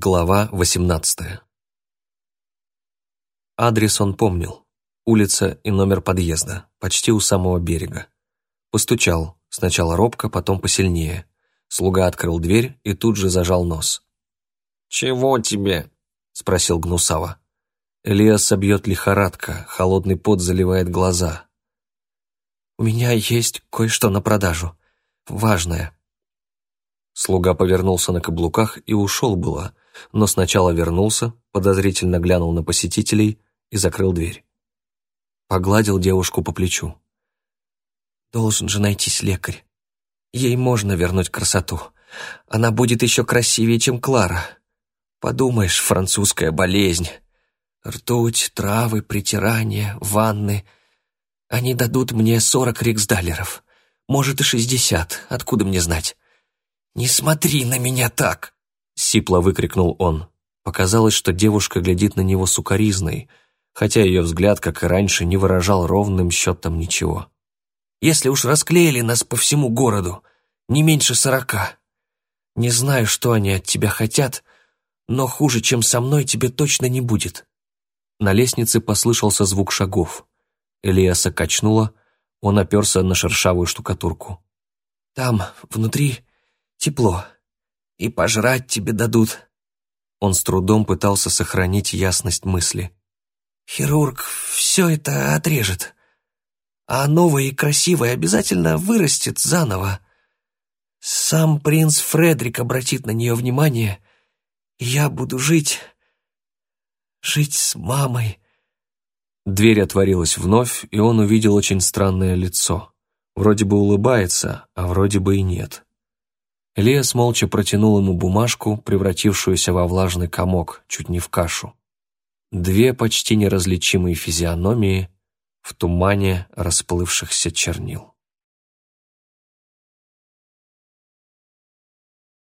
Глава 18 Адрес он помнил. Улица и номер подъезда, почти у самого берега. Постучал, сначала робко, потом посильнее. Слуга открыл дверь и тут же зажал нос. «Чего тебе?» — спросил Гнусава. Элиаса бьет лихорадка, холодный пот заливает глаза. «У меня есть кое-что на продажу. Важное», Слуга повернулся на каблуках и ушел было, но сначала вернулся, подозрительно глянул на посетителей и закрыл дверь. Погладил девушку по плечу. «Должен же найтись лекарь. Ей можно вернуть красоту. Она будет еще красивее, чем Клара. Подумаешь, французская болезнь. Ртуть, травы, притирания, ванны. Они дадут мне сорок риксдалеров. Может, и шестьдесят, откуда мне знать?» «Не смотри на меня так!» — сипло выкрикнул он. Показалось, что девушка глядит на него сукоризной, хотя ее взгляд, как и раньше, не выражал ровным счетом ничего. «Если уж расклеили нас по всему городу, не меньше сорока. Не знаю, что они от тебя хотят, но хуже, чем со мной, тебе точно не будет». На лестнице послышался звук шагов. Элиаса качнула, он оперся на шершавую штукатурку. «Там, внутри, тепло, и пожрать тебе дадут». Он с трудом пытался сохранить ясность мысли. «Хирург все это отрежет, а новое и красивое обязательно вырастет заново. Сам принц Фредерик обратит на нее внимание, и я буду жить, жить с мамой». Дверь отворилась вновь, и он увидел очень странное лицо. Вроде бы улыбается, а вроде бы и нет. Лиас молча протянул ему бумажку, превратившуюся во влажный комок, чуть не в кашу. Две почти неразличимые физиономии в тумане расплывшихся чернил.